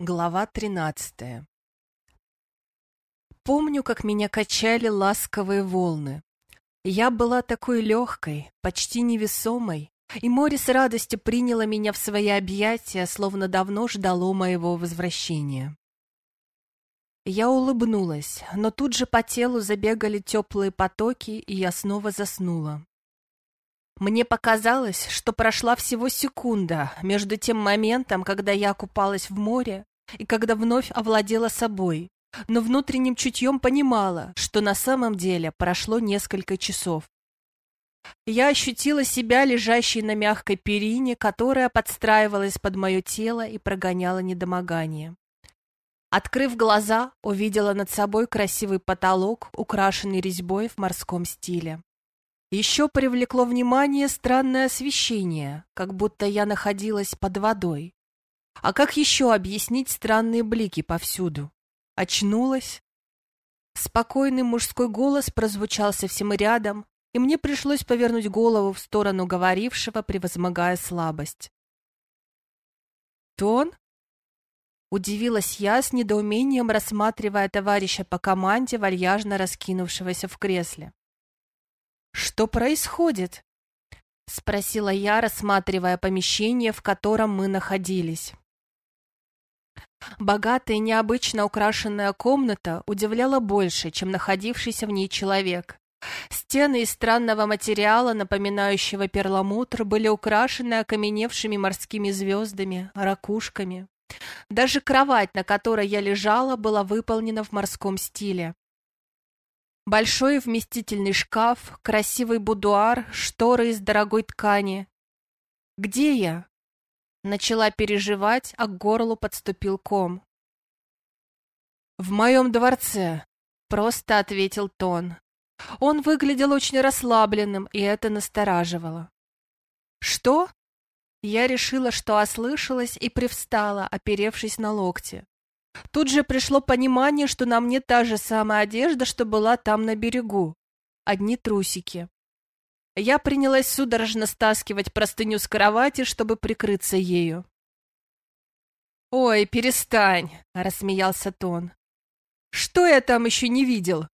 Глава тринадцатая Помню, как меня качали ласковые волны. Я была такой легкой, почти невесомой, и море с радостью приняло меня в свои объятия, словно давно ждало моего возвращения. Я улыбнулась, но тут же по телу забегали теплые потоки, и я снова заснула. Мне показалось, что прошла всего секунда между тем моментом, когда я купалась в море, и когда вновь овладела собой, но внутренним чутьем понимала, что на самом деле прошло несколько часов. Я ощутила себя лежащей на мягкой перине, которая подстраивалась под мое тело и прогоняла недомогание. Открыв глаза, увидела над собой красивый потолок, украшенный резьбой в морском стиле. Еще привлекло внимание странное освещение, как будто я находилась под водой. А как еще объяснить странные блики повсюду? Очнулась? Спокойный мужской голос прозвучал совсем рядом, и мне пришлось повернуть голову в сторону говорившего, превозмогая слабость. «Тон?» Удивилась я с недоумением, рассматривая товарища по команде, вальяжно раскинувшегося в кресле. «Что происходит?» — спросила я, рассматривая помещение, в котором мы находились. Богатая и необычно украшенная комната удивляла больше, чем находившийся в ней человек. Стены из странного материала, напоминающего перламутр, были украшены окаменевшими морскими звездами, ракушками. Даже кровать, на которой я лежала, была выполнена в морском стиле. Большой вместительный шкаф, красивый будуар, шторы из дорогой ткани. Где я? Начала переживать, а к горлу подступил ком. «В моем дворце», — просто ответил Тон. Он выглядел очень расслабленным, и это настораживало. «Что?» Я решила, что ослышалась, и привстала, оперевшись на локти. Тут же пришло понимание, что на мне та же самая одежда, что была там на берегу. Одни трусики. Я принялась судорожно стаскивать простыню с кровати, чтобы прикрыться ею. «Ой, перестань!» — рассмеялся Тон. «Что я там еще не видел?»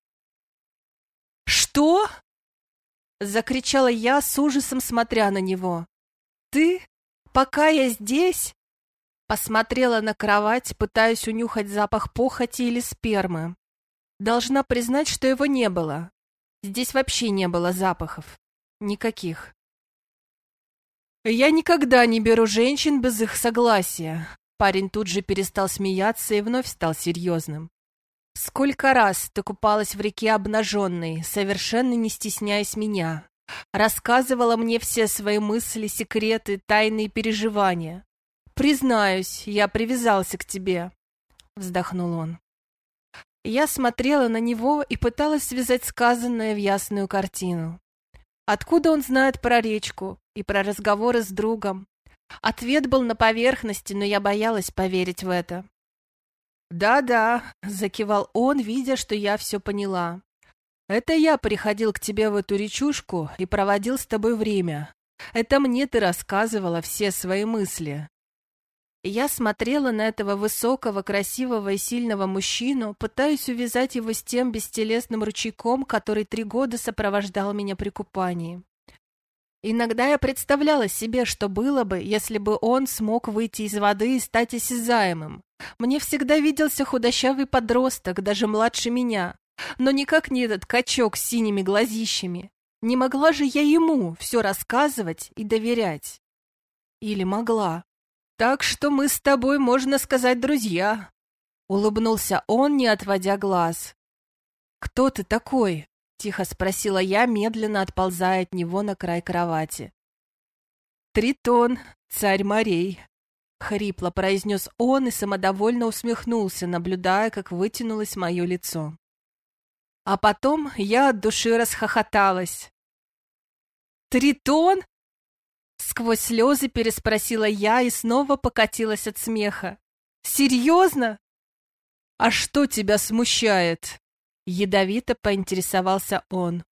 «Что?» — закричала я с ужасом, смотря на него. «Ты? Пока я здесь?» Посмотрела на кровать, пытаясь унюхать запах похоти или спермы. Должна признать, что его не было. Здесь вообще не было запахов. Никаких. Я никогда не беру женщин без их согласия. Парень тут же перестал смеяться и вновь стал серьезным. Сколько раз ты купалась в реке обнаженной, совершенно не стесняясь меня. Рассказывала мне все свои мысли, секреты, тайные переживания. «Признаюсь, я привязался к тебе», — вздохнул он. Я смотрела на него и пыталась связать сказанное в ясную картину. Откуда он знает про речку и про разговоры с другом? Ответ был на поверхности, но я боялась поверить в это. «Да-да», — закивал он, видя, что я все поняла. «Это я приходил к тебе в эту речушку и проводил с тобой время. Это мне ты рассказывала все свои мысли. Я смотрела на этого высокого, красивого и сильного мужчину, пытаясь увязать его с тем бестелесным ручейком, который три года сопровождал меня при купании. Иногда я представляла себе, что было бы, если бы он смог выйти из воды и стать осязаемым. Мне всегда виделся худощавый подросток, даже младше меня, но никак не этот качок с синими глазищами. Не могла же я ему все рассказывать и доверять? Или могла? Так что мы с тобой, можно сказать, друзья. Улыбнулся он, не отводя глаз. Кто ты такой? Тихо спросила я, медленно отползая от него на край кровати. Тритон, царь морей. Хрипло произнес он и самодовольно усмехнулся, наблюдая, как вытянулось мое лицо. А потом я от души расхохоталась. «Тритон?» Сквозь слезы переспросила я и снова покатилась от смеха. «Серьезно?» «А что тебя смущает?» Ядовито поинтересовался он.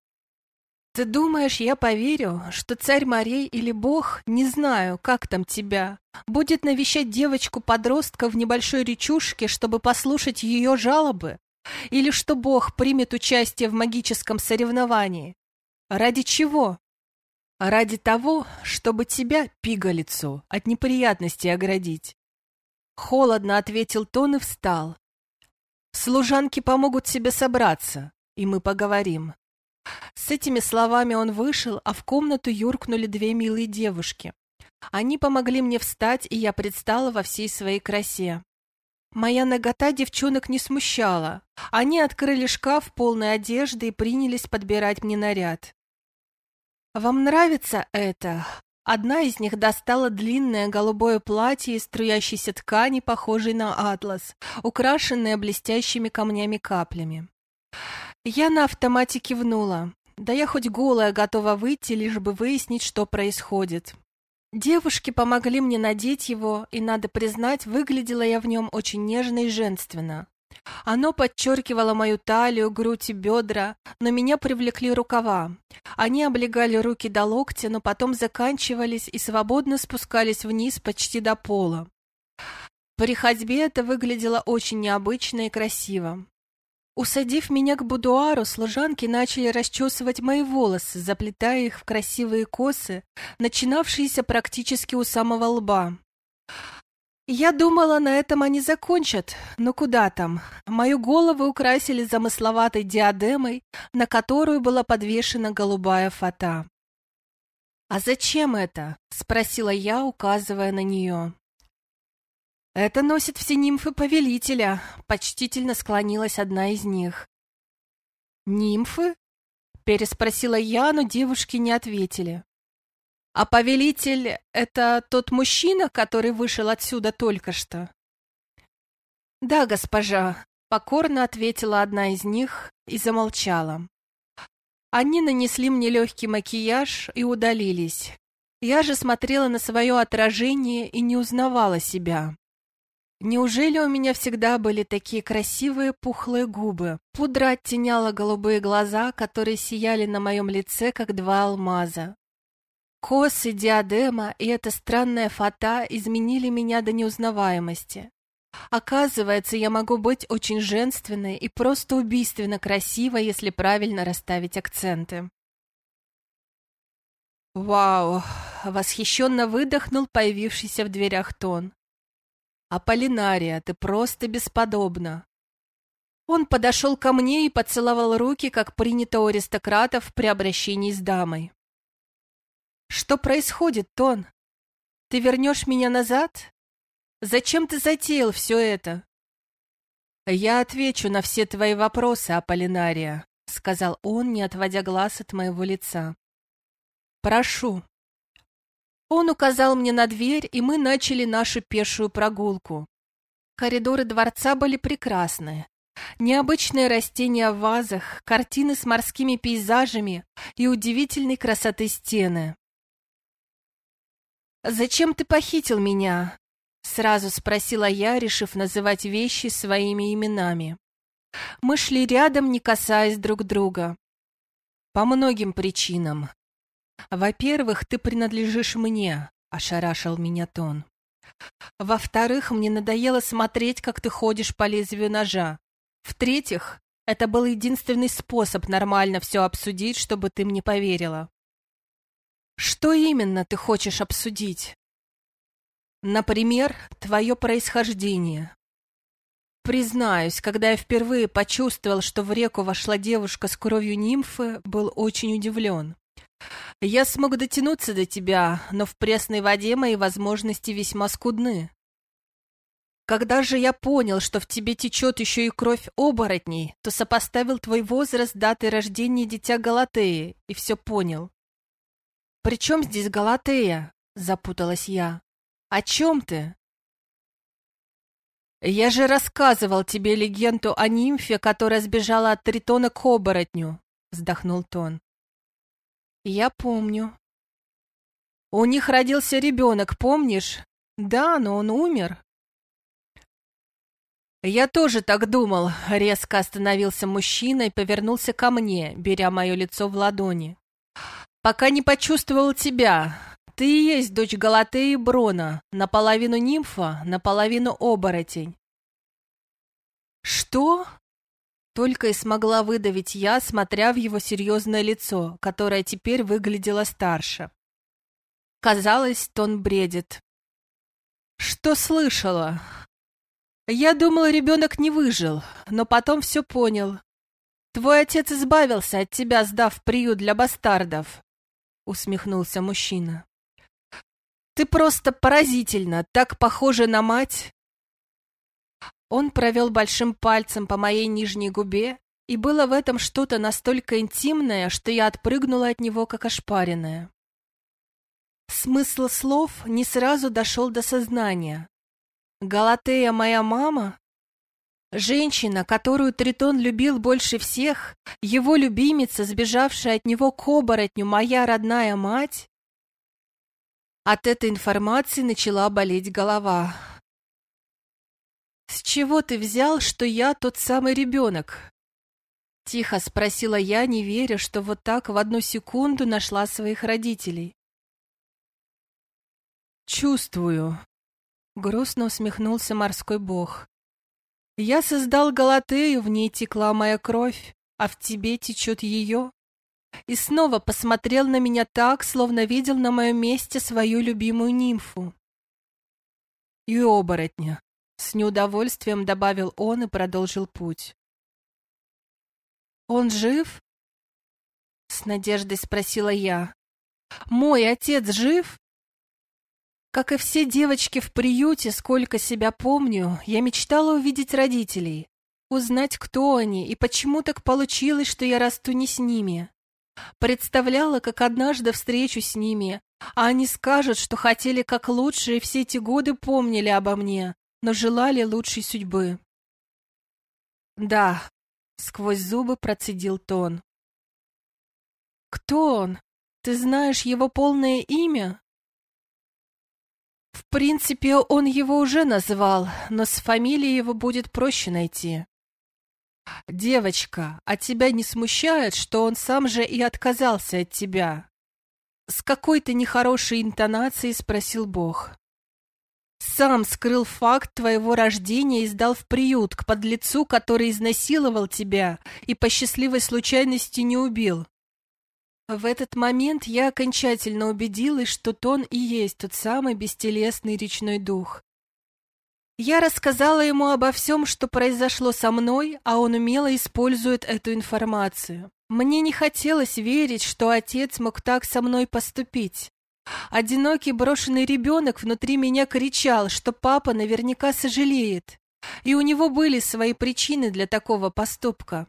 Ты думаешь, я поверю, что царь морей или бог, не знаю, как там тебя, будет навещать девочку-подростка в небольшой речушке, чтобы послушать ее жалобы? Или что бог примет участие в магическом соревновании? Ради чего? Ради того, чтобы тебя, пигалицу, от неприятностей оградить. Холодно ответил Тон и встал. Служанки помогут себе собраться, и мы поговорим. С этими словами он вышел, а в комнату юркнули две милые девушки. Они помогли мне встать, и я предстала во всей своей красе. Моя нагота девчонок не смущала. Они открыли шкаф полной одежды и принялись подбирать мне наряд. «Вам нравится это?» Одна из них достала длинное голубое платье из струящейся ткани, похожей на атлас, украшенное блестящими камнями-каплями. Я на автомате кивнула. Да я хоть голая готова выйти, лишь бы выяснить, что происходит. Девушки помогли мне надеть его, и, надо признать, выглядела я в нем очень нежно и женственно. Оно подчеркивало мою талию, грудь и бедра, но меня привлекли рукава. Они облегали руки до локтя, но потом заканчивались и свободно спускались вниз почти до пола. При ходьбе это выглядело очень необычно и красиво. Усадив меня к будуару, служанки начали расчесывать мои волосы, заплетая их в красивые косы, начинавшиеся практически у самого лба. Я думала, на этом они закончат, но куда там. Мою голову украсили замысловатой диадемой, на которую была подвешена голубая фата. «А зачем это?» — спросила я, указывая на нее. «Это носит все нимфы повелителя», — почтительно склонилась одна из них. «Нимфы?» — переспросила я, но девушки не ответили. А повелитель — это тот мужчина, который вышел отсюда только что? Да, госпожа, покорно ответила одна из них и замолчала. Они нанесли мне легкий макияж и удалились. Я же смотрела на свое отражение и не узнавала себя. Неужели у меня всегда были такие красивые пухлые губы? Пудра оттеняла голубые глаза, которые сияли на моем лице, как два алмаза. Косы, диадема и эта странная фата изменили меня до неузнаваемости. Оказывается, я могу быть очень женственной и просто убийственно красивой, если правильно расставить акценты. «Вау!» — восхищенно выдохнул появившийся в дверях тон. «Аполлинария, ты просто бесподобна!» Он подошел ко мне и поцеловал руки, как принято у аристократов при обращении с дамой. Что происходит, Тон? Ты вернешь меня назад? Зачем ты затеял все это? Я отвечу на все твои вопросы, Аполлинария, сказал он, не отводя глаз от моего лица. Прошу. Он указал мне на дверь, и мы начали нашу пешую прогулку. Коридоры дворца были прекрасные. Необычные растения в вазах, картины с морскими пейзажами и удивительной красоты стены. «Зачем ты похитил меня?» — сразу спросила я, решив называть вещи своими именами. Мы шли рядом, не касаясь друг друга. По многим причинам. Во-первых, ты принадлежишь мне, — ошарашил меня Тон. Во-вторых, мне надоело смотреть, как ты ходишь по лезвию ножа. В-третьих, это был единственный способ нормально все обсудить, чтобы ты мне поверила. Что именно ты хочешь обсудить? Например, твое происхождение. Признаюсь, когда я впервые почувствовал, что в реку вошла девушка с кровью нимфы, был очень удивлен. Я смог дотянуться до тебя, но в пресной воде мои возможности весьма скудны. Когда же я понял, что в тебе течет еще и кровь оборотней, то сопоставил твой возраст датой рождения дитя Галатеи и все понял. «При чем здесь Галатея?» — запуталась я. «О чем ты?» «Я же рассказывал тебе легенду о нимфе, которая сбежала от Тритона к оборотню», — вздохнул Тон. «Я помню». «У них родился ребенок, помнишь?» «Да, но он умер». «Я тоже так думал», — резко остановился мужчина и повернулся ко мне, беря мое лицо в ладони. Пока не почувствовал тебя. Ты и есть дочь Галатеи Брона, наполовину нимфа, наполовину оборотень. Что? Только и смогла выдавить я, смотря в его серьезное лицо, которое теперь выглядело старше. Казалось, тон бредит. Что слышала? Я думала, ребенок не выжил, но потом все понял. Твой отец избавился от тебя, сдав приют для бастардов, усмехнулся мужчина. Ты просто поразительно, так похожа на мать. Он провел большим пальцем по моей нижней губе, и было в этом что-то настолько интимное, что я отпрыгнула от него, как ошпаренная. Смысл слов не сразу дошел до сознания. «Галатея моя мама?» Женщина, которую Тритон любил больше всех, его любимица, сбежавшая от него к оборотню, моя родная мать? От этой информации начала болеть голова. «С чего ты взял, что я тот самый ребенок?» Тихо спросила я, не веря, что вот так в одну секунду нашла своих родителей. «Чувствую», — грустно усмехнулся морской бог. «Я создал Галатею, в ней текла моя кровь, а в тебе течет ее». И снова посмотрел на меня так, словно видел на моем месте свою любимую нимфу. И оборотня. С неудовольствием добавил он и продолжил путь. «Он жив?» С надеждой спросила я. «Мой отец жив?» Как и все девочки в приюте, сколько себя помню, я мечтала увидеть родителей, узнать, кто они и почему так получилось, что я расту не с ними. Представляла, как однажды встречу с ними, а они скажут, что хотели как лучше и все эти годы помнили обо мне, но желали лучшей судьбы. «Да», — сквозь зубы процедил Тон. «Кто он? Ты знаешь его полное имя?» В принципе, он его уже назвал, но с фамилией его будет проще найти. «Девочка, а тебя не смущает, что он сам же и отказался от тебя?» С какой-то нехорошей интонацией спросил Бог. «Сам скрыл факт твоего рождения и сдал в приют к подлецу, который изнасиловал тебя и по счастливой случайности не убил. В этот момент я окончательно убедилась, что Тон и есть тот самый бестелесный речной дух, я рассказала ему обо всем, что произошло со мной, а он умело использует эту информацию. Мне не хотелось верить, что отец мог так со мной поступить. Одинокий брошенный ребенок внутри меня кричал, что папа наверняка сожалеет, и у него были свои причины для такого поступка.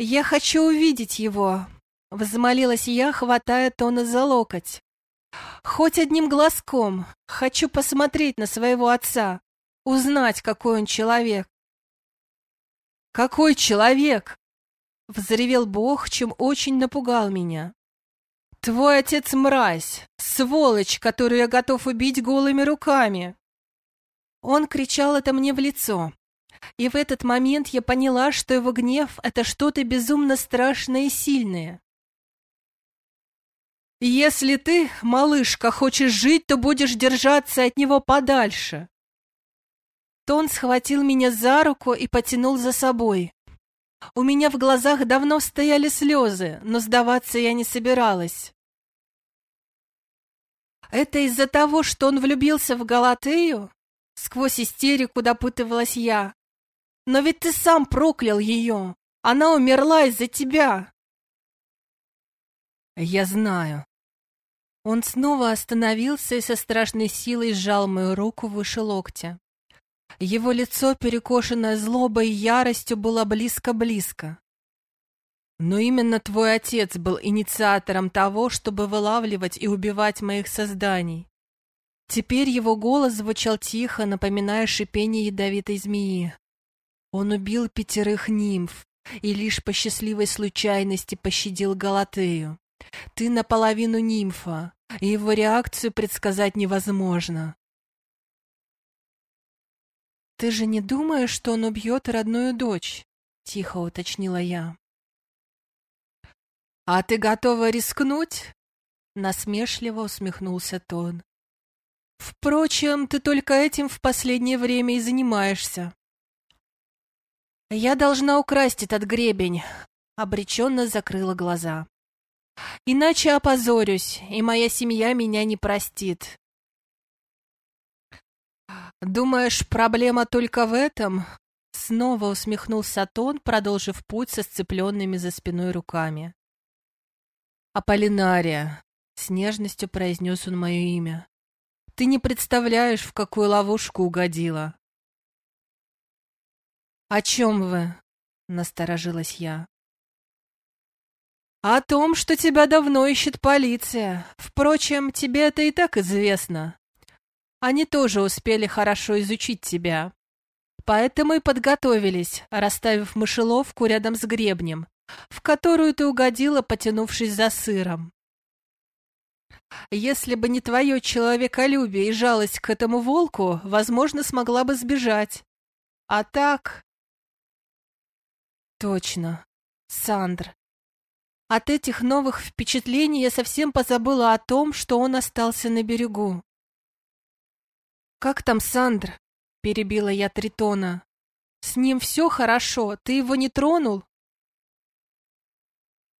«Я хочу увидеть его», — взмолилась я, хватая Тона за локоть. «Хоть одним глазком. Хочу посмотреть на своего отца узнать, какой он человек. «Какой человек?» — взревел Бог, чем очень напугал меня. «Твой отец мразь, сволочь, которую я готов убить голыми руками!» Он кричал это мне в лицо, и в этот момент я поняла, что его гнев — это что-то безумно страшное и сильное. «Если ты, малышка, хочешь жить, то будешь держаться от него подальше. Тон схватил меня за руку и потянул за собой. У меня в глазах давно стояли слезы, но сдаваться я не собиралась. «Это из-за того, что он влюбился в Галатею?» Сквозь истерику допытывалась я. «Но ведь ты сам проклял ее! Она умерла из-за тебя!» «Я знаю». Он снова остановился и со страшной силой сжал мою руку выше локтя. Его лицо, перекошенное злобой и яростью, было близко-близко. Но именно твой отец был инициатором того, чтобы вылавливать и убивать моих созданий. Теперь его голос звучал тихо, напоминая шипение ядовитой змеи. Он убил пятерых нимф и лишь по счастливой случайности пощадил Галатею. Ты наполовину нимфа, и его реакцию предсказать невозможно. «Ты же не думаешь, что он убьет родную дочь?» — тихо уточнила я. «А ты готова рискнуть?» Насмешливо усмехнулся Тон. Впрочем, ты только этим в последнее время и занимаешься. Я должна украсть этот гребень, обреченно закрыла глаза. Иначе опозорюсь, и моя семья меня не простит. «Думаешь, проблема только в этом?» Снова усмехнулся Тон, продолжив путь со сцепленными за спиной руками. «Аполлинария», — с нежностью произнес он мое имя. «Ты не представляешь, в какую ловушку угодила». «О чем вы?» — насторожилась я. «О том, что тебя давно ищет полиция. Впрочем, тебе это и так известно. Они тоже успели хорошо изучить тебя. Поэтому и подготовились, расставив мышеловку рядом с гребнем, в которую ты угодила, потянувшись за сыром. Если бы не твое человеколюбие и жалость к этому волку, возможно, смогла бы сбежать. А так... Точно, Сандр. От этих новых впечатлений я совсем позабыла о том, что он остался на берегу. «Как там Сандр?» — перебила я Тритона. «С ним все хорошо, ты его не тронул?»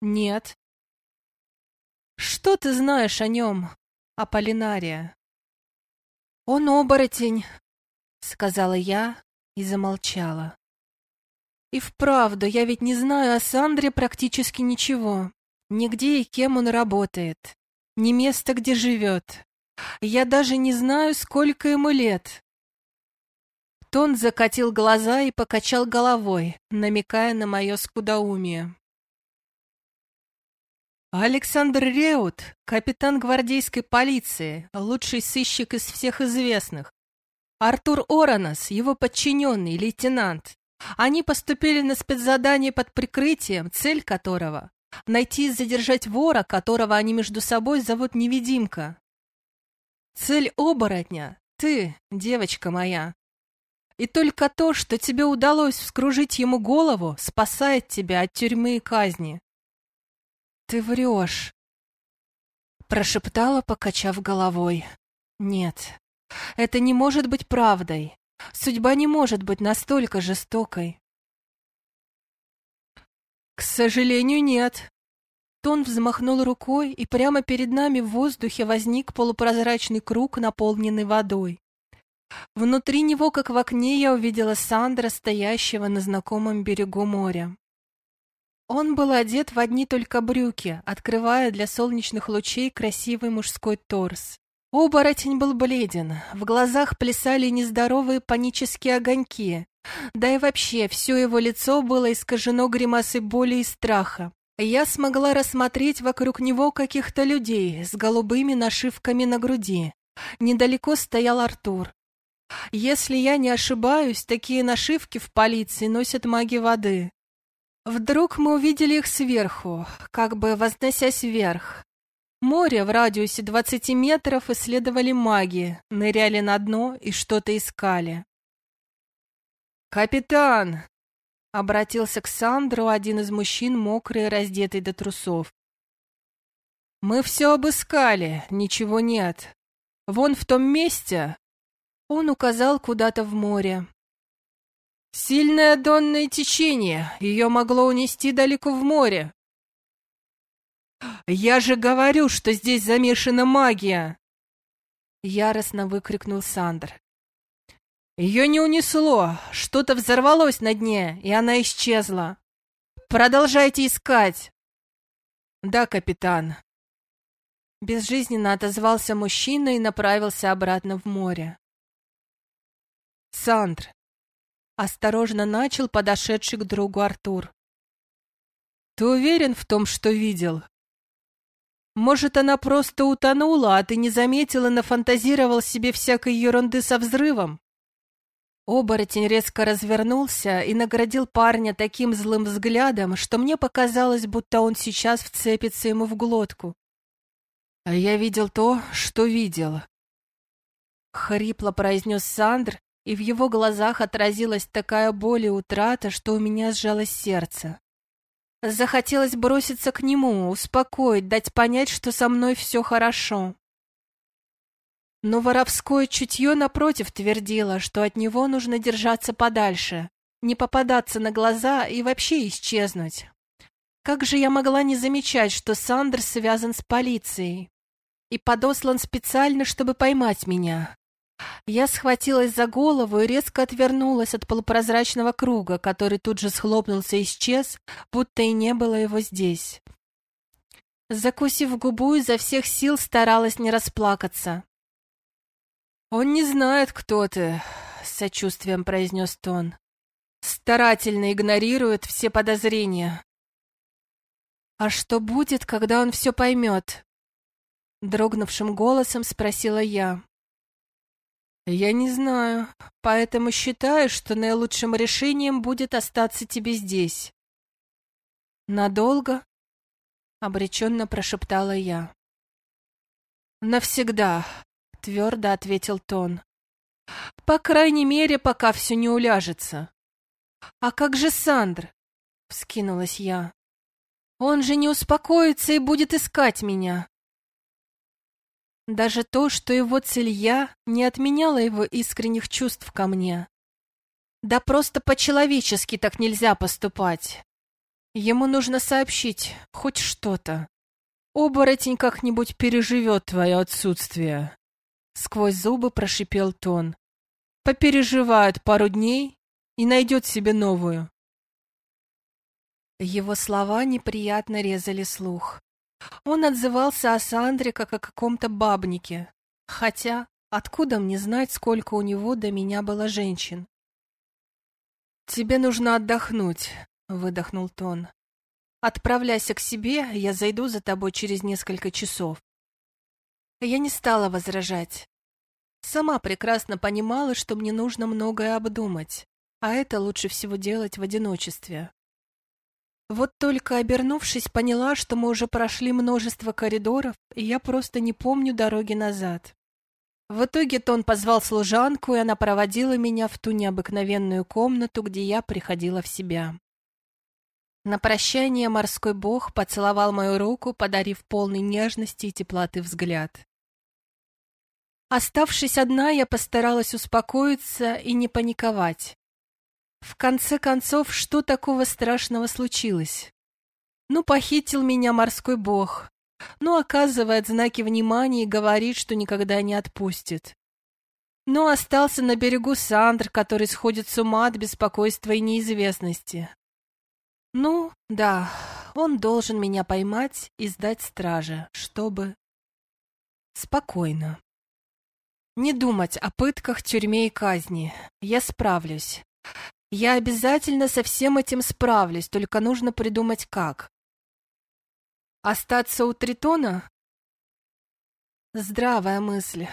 «Нет». «Что ты знаешь о нем, Аполлинария?» «Он оборотень», — сказала я и замолчала. «И вправду, я ведь не знаю о Сандре практически ничего. Нигде и кем он работает, ни места, где живет. Я даже не знаю, сколько ему лет. Тон закатил глаза и покачал головой, намекая на мое скудоумие. Александр Реут, капитан гвардейской полиции, лучший сыщик из всех известных. Артур Оранос, его подчиненный, лейтенант. Они поступили на спецзадание под прикрытием, цель которого — найти и задержать вора, которого они между собой зовут Невидимка. Цель оборотня — ты, девочка моя. И только то, что тебе удалось вскружить ему голову, спасает тебя от тюрьмы и казни. Ты врешь, прошептала, покачав головой. Нет, это не может быть правдой. Судьба не может быть настолько жестокой. К сожалению, нет, Тон взмахнул рукой, и прямо перед нами в воздухе возник полупрозрачный круг, наполненный водой. Внутри него, как в окне, я увидела Сандра, стоящего на знакомом берегу моря. Он был одет в одни только брюки, открывая для солнечных лучей красивый мужской торс. Оборотень был бледен, в глазах плясали нездоровые панические огоньки, да и вообще все его лицо было искажено гримасой боли и страха. Я смогла рассмотреть вокруг него каких-то людей с голубыми нашивками на груди. Недалеко стоял Артур. Если я не ошибаюсь, такие нашивки в полиции носят маги воды. Вдруг мы увидели их сверху, как бы возносясь вверх. Море в радиусе 20 метров исследовали маги, ныряли на дно и что-то искали. «Капитан!» Обратился к Сандру один из мужчин, мокрый и раздетый до трусов. «Мы все обыскали, ничего нет. Вон в том месте...» Он указал куда-то в море. «Сильное донное течение, ее могло унести далеко в море». «Я же говорю, что здесь замешана магия!» Яростно выкрикнул Сандр. Ее не унесло, что-то взорвалось на дне, и она исчезла. Продолжайте искать. Да, капитан. Безжизненно отозвался мужчина и направился обратно в море. Сандр. Осторожно начал подошедший к другу Артур. Ты уверен в том, что видел? Может, она просто утонула, а ты не заметил и нафантазировал себе всякой ерунды со взрывом? Оборотень резко развернулся и наградил парня таким злым взглядом, что мне показалось, будто он сейчас вцепится ему в глотку. «А я видел то, что видел», — хрипло произнес Сандр, и в его глазах отразилась такая боль и утрата, что у меня сжалось сердце. Захотелось броситься к нему, успокоить, дать понять, что со мной все хорошо. Но воровское чутье напротив твердило, что от него нужно держаться подальше, не попадаться на глаза и вообще исчезнуть. Как же я могла не замечать, что Сандер связан с полицией и подослан специально, чтобы поймать меня? Я схватилась за голову и резко отвернулась от полупрозрачного круга, который тут же схлопнулся и исчез, будто и не было его здесь. Закусив губу, изо всех сил старалась не расплакаться. «Он не знает, кто ты», — с сочувствием произнес Тон. «Старательно игнорирует все подозрения». «А что будет, когда он все поймет?» Дрогнувшим голосом спросила я. «Я не знаю, поэтому считаю, что наилучшим решением будет остаться тебе здесь». «Надолго?» — обреченно прошептала я. «Навсегда», — твердо ответил Тон. «По крайней мере, пока все не уляжется». «А как же Сандр?» — вскинулась я. «Он же не успокоится и будет искать меня». Даже то, что его цель я, не отменяло его искренних чувств ко мне. Да просто по-человечески так нельзя поступать. Ему нужно сообщить хоть что-то. Оборотень как-нибудь переживет твое отсутствие. Сквозь зубы прошипел Тон. Попереживает пару дней и найдет себе новую. Его слова неприятно резали слух. Он отзывался о Сандре как о каком-то бабнике. Хотя, откуда мне знать, сколько у него до меня было женщин? «Тебе нужно отдохнуть», — выдохнул Тон. «Отправляйся к себе, я зайду за тобой через несколько часов». Я не стала возражать. Сама прекрасно понимала, что мне нужно многое обдумать, а это лучше всего делать в одиночестве. Вот только обернувшись, поняла, что мы уже прошли множество коридоров, и я просто не помню дороги назад. В итоге Тон позвал служанку, и она проводила меня в ту необыкновенную комнату, где я приходила в себя. На прощание морской бог поцеловал мою руку, подарив полный нежности и теплоты взгляд. Оставшись одна, я постаралась успокоиться и не паниковать. В конце концов, что такого страшного случилось? Ну, похитил меня морской бог. Ну, оказывает знаки внимания и говорит, что никогда не отпустит. Ну, остался на берегу Сандр, который сходит с ума от беспокойства и неизвестности. Ну, да, он должен меня поймать и сдать страже, чтобы... Спокойно. Не думать о пытках, тюрьме и казни. Я справлюсь. Я обязательно со всем этим справлюсь, только нужно придумать как. Остаться у Тритона? Здравая мысль.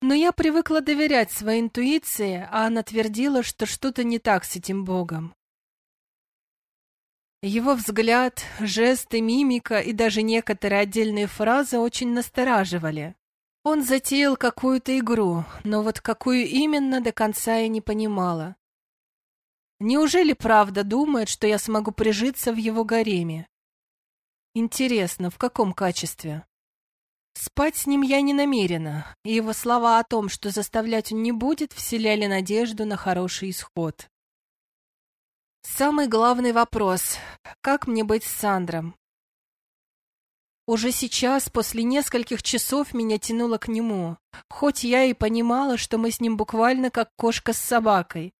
Но я привыкла доверять своей интуиции, а она твердила, что что-то не так с этим богом. Его взгляд, жесты, мимика и даже некоторые отдельные фразы очень настораживали. Он затеял какую-то игру, но вот какую именно до конца я не понимала. Неужели правда думает, что я смогу прижиться в его гареме? Интересно, в каком качестве? Спать с ним я не намерена, и его слова о том, что заставлять он не будет, вселяли надежду на хороший исход. Самый главный вопрос — как мне быть с Сандром? Уже сейчас, после нескольких часов, меня тянуло к нему, хоть я и понимала, что мы с ним буквально как кошка с собакой,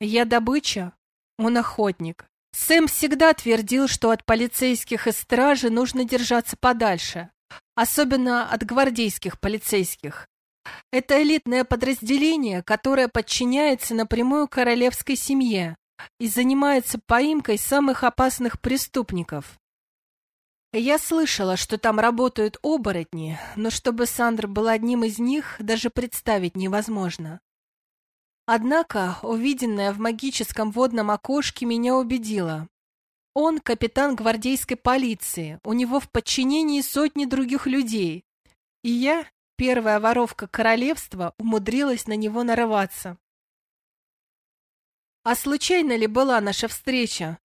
я добыча, он охотник. Сэм всегда твердил, что от полицейских и стражи нужно держаться подальше, особенно от гвардейских полицейских. Это элитное подразделение, которое подчиняется напрямую королевской семье и занимается поимкой самых опасных преступников. Я слышала, что там работают оборотни, но чтобы Сандр был одним из них, даже представить невозможно. Однако увиденное в магическом водном окошке меня убедило. Он капитан гвардейской полиции, у него в подчинении сотни других людей. И я, первая воровка королевства, умудрилась на него нарываться. А случайно ли была наша встреча?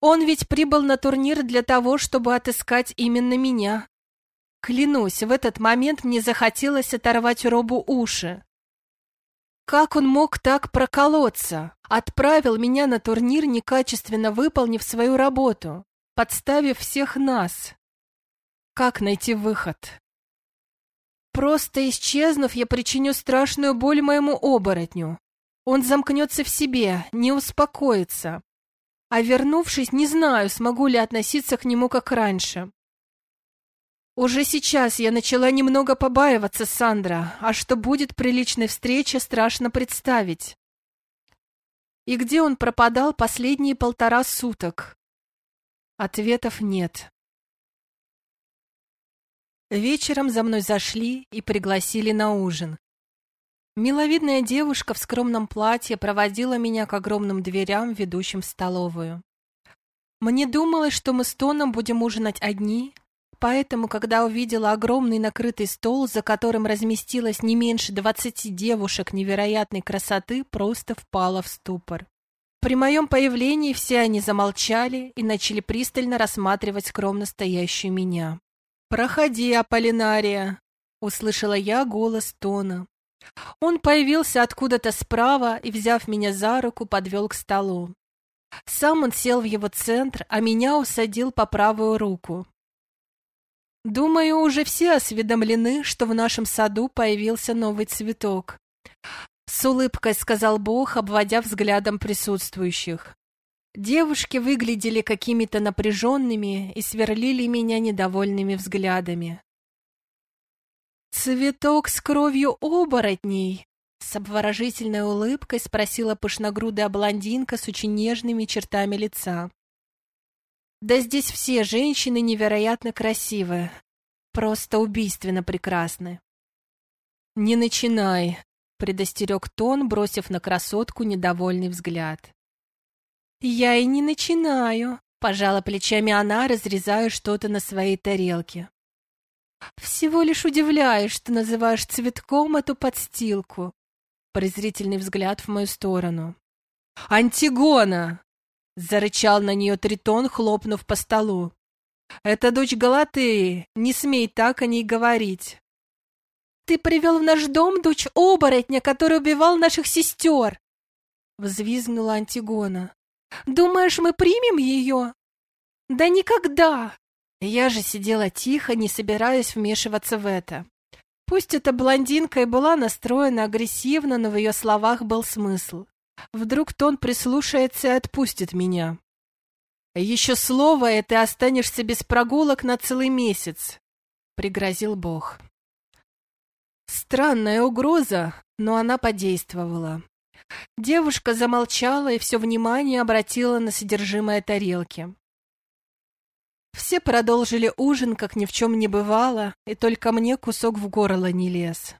Он ведь прибыл на турнир для того, чтобы отыскать именно меня. Клянусь, в этот момент мне захотелось оторвать Робу уши. Как он мог так проколоться? Отправил меня на турнир, некачественно выполнив свою работу, подставив всех нас. Как найти выход? Просто исчезнув, я причиню страшную боль моему оборотню. Он замкнется в себе, не успокоится. А вернувшись, не знаю, смогу ли относиться к нему как раньше. Уже сейчас я начала немного побаиваться Сандра, а что будет при личной встрече, страшно представить. И где он пропадал последние полтора суток? Ответов нет. Вечером за мной зашли и пригласили на ужин. Миловидная девушка в скромном платье проводила меня к огромным дверям, ведущим в столовую. Мне думалось, что мы с Тоном будем ужинать одни, поэтому, когда увидела огромный накрытый стол, за которым разместилось не меньше двадцати девушек невероятной красоты, просто впала в ступор. При моем появлении все они замолчали и начали пристально рассматривать скромно стоящую меня. «Проходи, Аполлинария!» — услышала я голос Тона. Он появился откуда-то справа и, взяв меня за руку, подвел к столу. Сам он сел в его центр, а меня усадил по правую руку. Думаю, уже все осведомлены, что в нашем саду появился новый цветок. С улыбкой сказал Бог, обводя взглядом присутствующих. Девушки выглядели какими-то напряженными и сверлили меня недовольными взглядами. «Цветок с кровью оборотней!» С обворожительной улыбкой спросила пышногрудая блондинка с очень нежными чертами лица. «Да здесь все женщины невероятно красивые, просто убийственно прекрасны». «Не начинай», — предостерег Тон, бросив на красотку недовольный взгляд. «Я и не начинаю», — пожала плечами она, разрезая что-то на своей тарелке. Всего лишь удивляюсь, что называешь цветком эту подстилку. Презрительный взгляд в мою сторону. Антигона! Зарычал на нее Тритон, хлопнув по столу. Это дочь Галатеи, не смей так о ней говорить. Ты привел в наш дом дочь оборотня, который убивал наших сестер. Взвизгнула Антигона. Думаешь, мы примем ее? Да никогда! Я же сидела тихо, не собираясь вмешиваться в это. Пусть эта блондинка и была настроена агрессивно, но в ее словах был смысл. Вдруг тон прислушается и отпустит меня. «Еще слово, и ты останешься без прогулок на целый месяц», — пригрозил Бог. Странная угроза, но она подействовала. Девушка замолчала и все внимание обратила на содержимое тарелки. Все продолжили ужин, как ни в чем не бывало, и только мне кусок в горло не лез.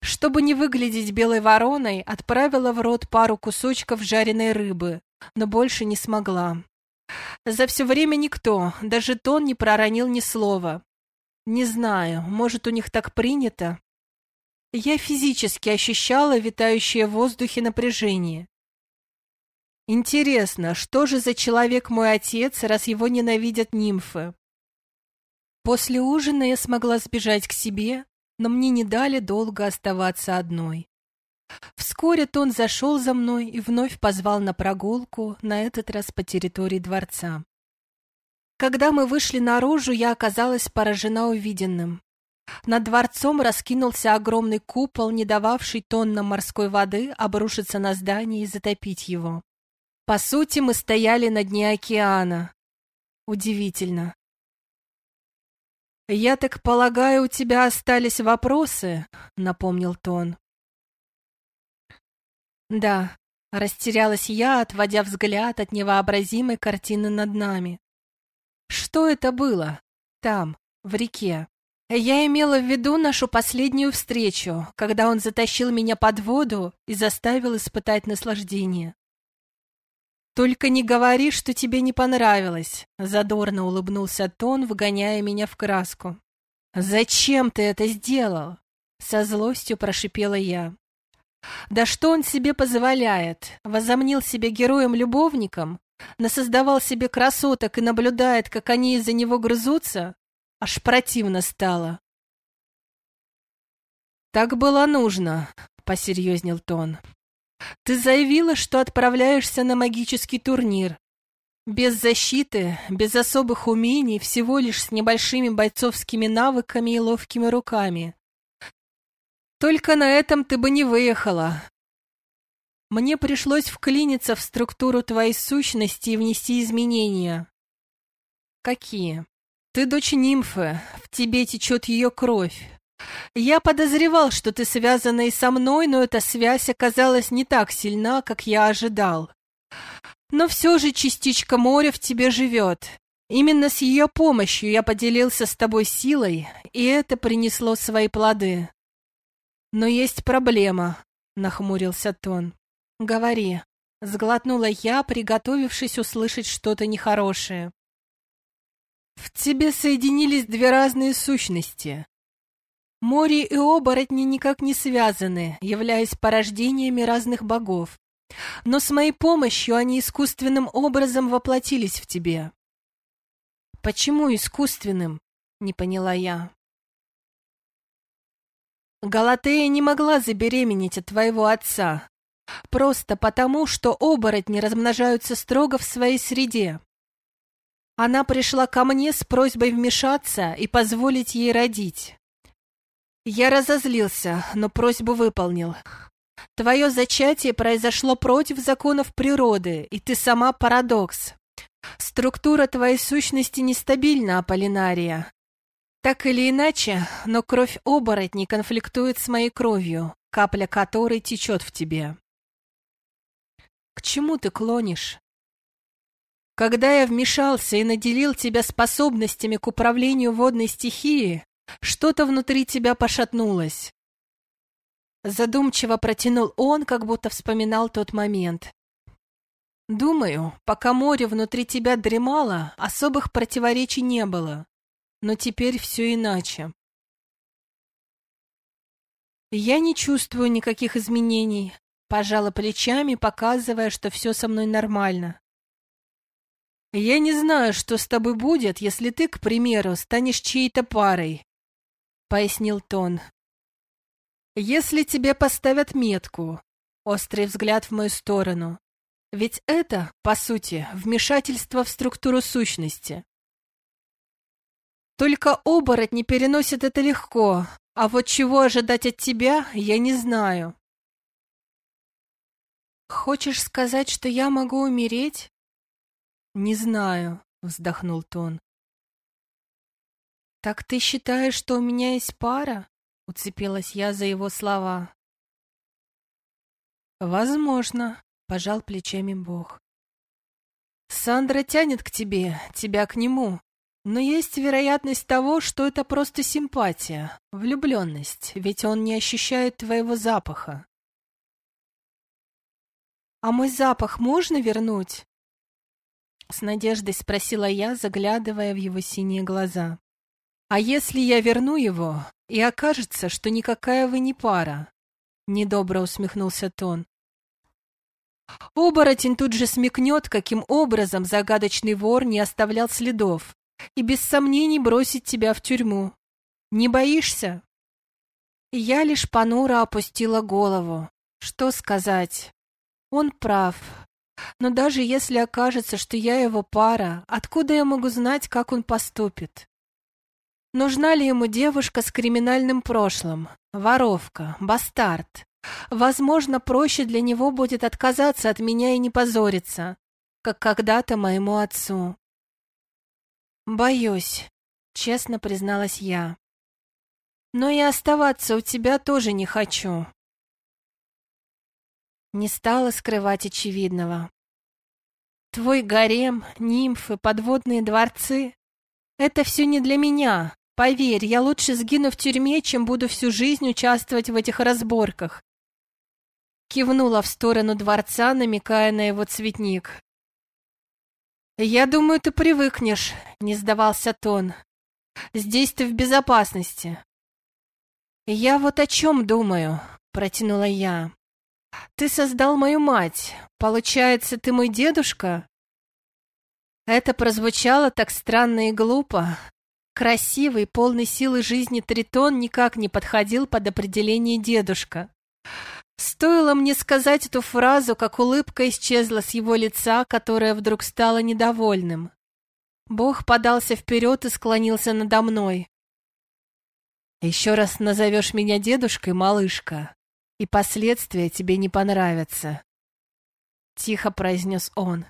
Чтобы не выглядеть белой вороной, отправила в рот пару кусочков жареной рыбы, но больше не смогла. За все время никто, даже Тон не проронил ни слова. Не знаю, может, у них так принято? Я физически ощущала витающее в воздухе напряжение. Интересно, что же за человек мой отец, раз его ненавидят нимфы? После ужина я смогла сбежать к себе, но мне не дали долго оставаться одной. Вскоре Тон зашел за мной и вновь позвал на прогулку, на этот раз по территории дворца. Когда мы вышли наружу, я оказалась поражена увиденным. Над дворцом раскинулся огромный купол, не дававший тоннам морской воды обрушиться на здание и затопить его. По сути, мы стояли на дне океана. Удивительно. «Я так полагаю, у тебя остались вопросы?» — напомнил Тон. «Да», — растерялась я, отводя взгляд от невообразимой картины над нами. «Что это было? Там, в реке?» Я имела в виду нашу последнюю встречу, когда он затащил меня под воду и заставил испытать наслаждение. «Только не говори, что тебе не понравилось», — задорно улыбнулся Тон, выгоняя меня в краску. «Зачем ты это сделал?» — со злостью прошипела я. «Да что он себе позволяет? Возомнил себя героем-любовником? насоздавал себе красоток и наблюдает, как они из-за него грызутся, аж противно стало. «Так было нужно», — посерьезнел Тон. «Ты заявила, что отправляешься на магический турнир. Без защиты, без особых умений, всего лишь с небольшими бойцовскими навыками и ловкими руками. Только на этом ты бы не выехала. Мне пришлось вклиниться в структуру твоей сущности и внести изменения. Какие? Ты дочь нимфы, в тебе течет ее кровь. Я подозревал, что ты связана и со мной, но эта связь оказалась не так сильна, как я ожидал. Но все же частичка моря в тебе живет. Именно с ее помощью я поделился с тобой силой, и это принесло свои плоды. Но есть проблема, нахмурился Тон. Говори, сглотнула я, приготовившись услышать что-то нехорошее. В тебе соединились две разные сущности. Море и оборотни никак не связаны, являясь порождениями разных богов. Но с моей помощью они искусственным образом воплотились в тебе. Почему искусственным? Не поняла я. Галатея не могла забеременеть от твоего отца, просто потому, что оборотни размножаются строго в своей среде. Она пришла ко мне с просьбой вмешаться и позволить ей родить. Я разозлился, но просьбу выполнил. Твое зачатие произошло против законов природы, и ты сама парадокс. Структура твоей сущности нестабильна, Аполлинария. Так или иначе, но кровь оборотней конфликтует с моей кровью, капля которой течет в тебе. К чему ты клонишь? Когда я вмешался и наделил тебя способностями к управлению водной стихией, что-то внутри тебя пошатнулось. Задумчиво протянул он, как будто вспоминал тот момент. Думаю, пока море внутри тебя дремало, особых противоречий не было. Но теперь все иначе. Я не чувствую никаких изменений, пожала плечами, показывая, что все со мной нормально. Я не знаю, что с тобой будет, если ты, к примеру, станешь чьей-то парой, пояснил Тон. Если тебе поставят метку, острый взгляд в мою сторону, ведь это, по сути, вмешательство в структуру сущности. Только оборотни переносят это легко, а вот чего ожидать от тебя, я не знаю. Хочешь сказать, что я могу умереть? Не знаю, вздохнул Тон. Так ты считаешь, что у меня есть пара? Уцепилась я за его слова. «Возможно», — пожал плечами Бог. «Сандра тянет к тебе, тебя к нему, но есть вероятность того, что это просто симпатия, влюбленность, ведь он не ощущает твоего запаха». «А мой запах можно вернуть?» С надеждой спросила я, заглядывая в его синие глаза. «А если я верну его, и окажется, что никакая вы не пара», — недобро усмехнулся Тон. Оборотень тут же смекнет, каким образом загадочный вор не оставлял следов и без сомнений бросит тебя в тюрьму. Не боишься? Я лишь понуро опустила голову. Что сказать? Он прав. Но даже если окажется, что я его пара, откуда я могу знать, как он поступит? Нужна ли ему девушка с криминальным прошлым? Воровка, бастард. Возможно, проще для него будет отказаться от меня и не позориться, как когда-то моему отцу. Боюсь, честно призналась я. Но и оставаться у тебя тоже не хочу. Не стала скрывать очевидного. Твой гарем, нимфы, подводные дворцы — это все не для меня, Поверь, я лучше сгину в тюрьме, чем буду всю жизнь участвовать в этих разборках. Кивнула в сторону дворца, намекая на его цветник. «Я думаю, ты привыкнешь», — не сдавался Тон. «Здесь ты в безопасности». «Я вот о чем думаю», — протянула я. «Ты создал мою мать. Получается, ты мой дедушка? Это прозвучало так странно и глупо. Красивый, полный силы жизни Тритон никак не подходил под определение дедушка. Стоило мне сказать эту фразу, как улыбка исчезла с его лица, которое вдруг стало недовольным. Бог подался вперед и склонился надо мной. «Еще раз назовешь меня дедушкой, малышка, и последствия тебе не понравятся», — тихо произнес он.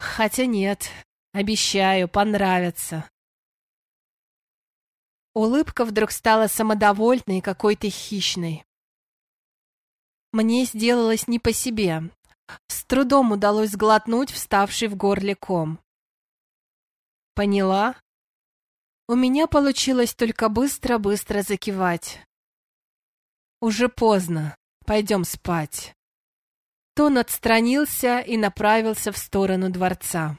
«Хотя нет, обещаю, понравятся». Улыбка вдруг стала самодовольной и какой-то хищной. Мне сделалось не по себе. С трудом удалось сглотнуть вставший в горле ком. Поняла? У меня получилось только быстро-быстро закивать. Уже поздно. Пойдем спать. Тон отстранился и направился в сторону дворца.